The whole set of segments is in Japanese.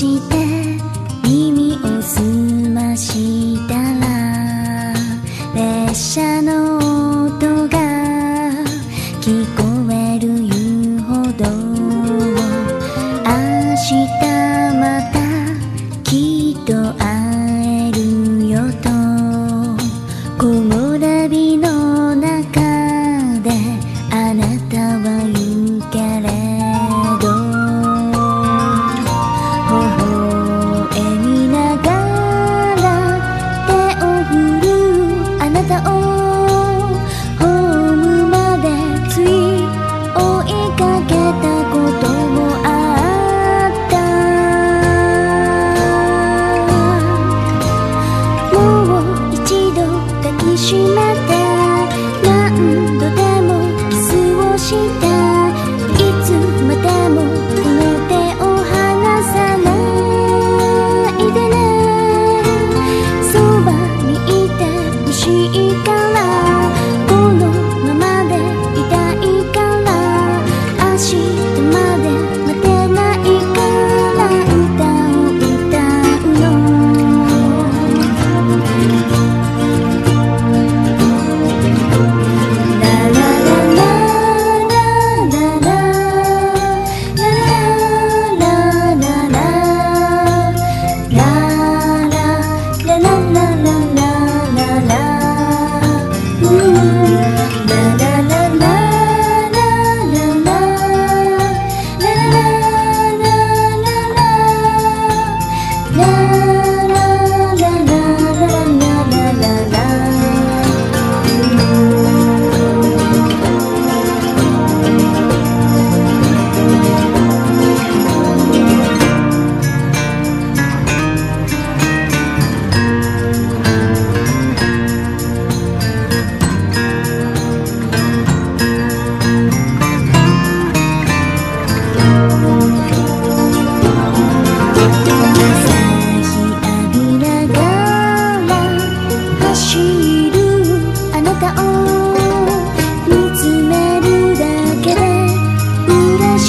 してしまった何度でもキスをしていつまでもこの手を離さないでねそばにいてほしいから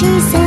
you say